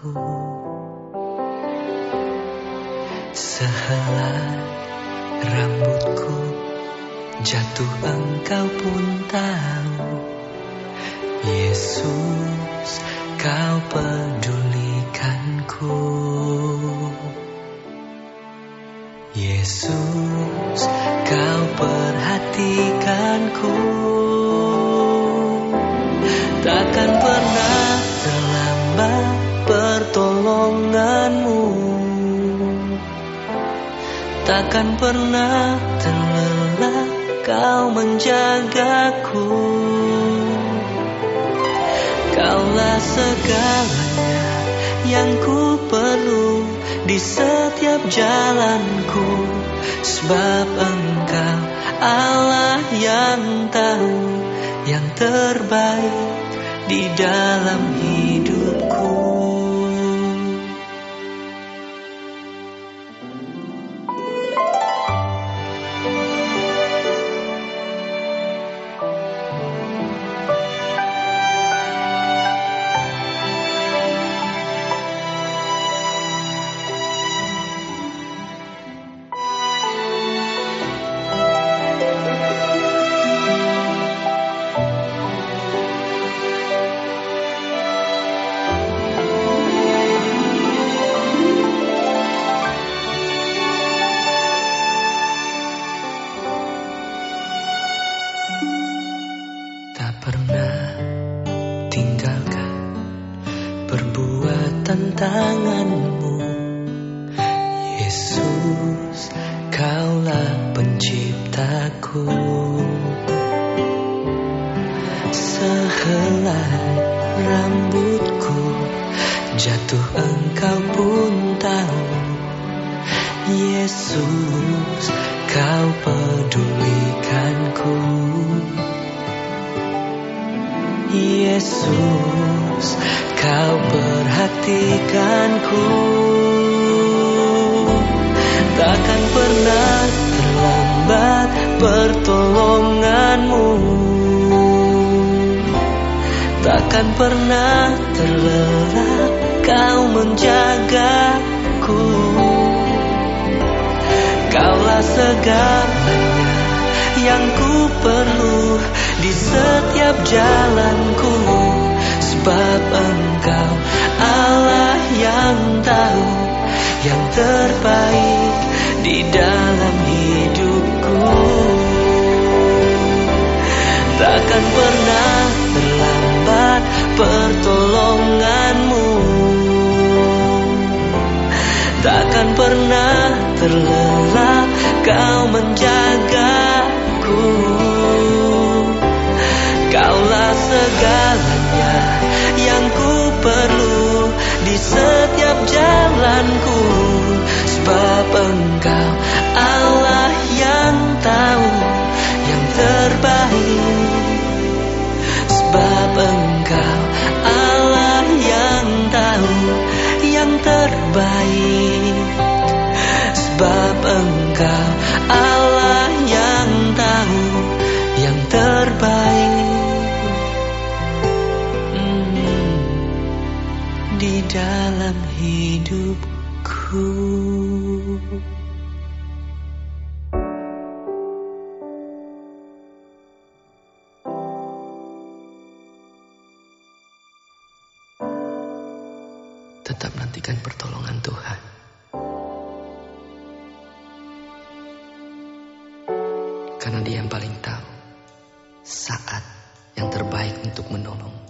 penciptaku Sehelai rambutku jatuh engkau pun tahu. Yesus kau pedulikanku. Yesus kau perhatikanku Takkan pernah terlelah kau menjagaku. Kaulah segalanya yang ku perlu di setiap jalanku. Sebab engkau Allah yang tahu yang terbaik di dalam hidupku tanganmu. Yesus kaulah penciptaku. Sehelai rambutku jatuh engkau pun tahu. Yesus kau pedulikanku. Yesus, perhatikanku Takkan pernah terlambat pertolonganmu. Takkan pernah terlelap kau menjagaku. Kaulah segalanya yang ku perlu di setiap jalanku Sebab engkau Allah yang tahu yang terbaik di dalam hidupku. Takkan pernah terlambat pertolonganmu. Takkan pernah terlelap kau menjagaku. Kaulah yang ku perlu di setiap jalanku dalam hidupku Tetap nantikan pertolongan Tuhan Karena dia yang paling tahu saat yang terbaik untuk menolong.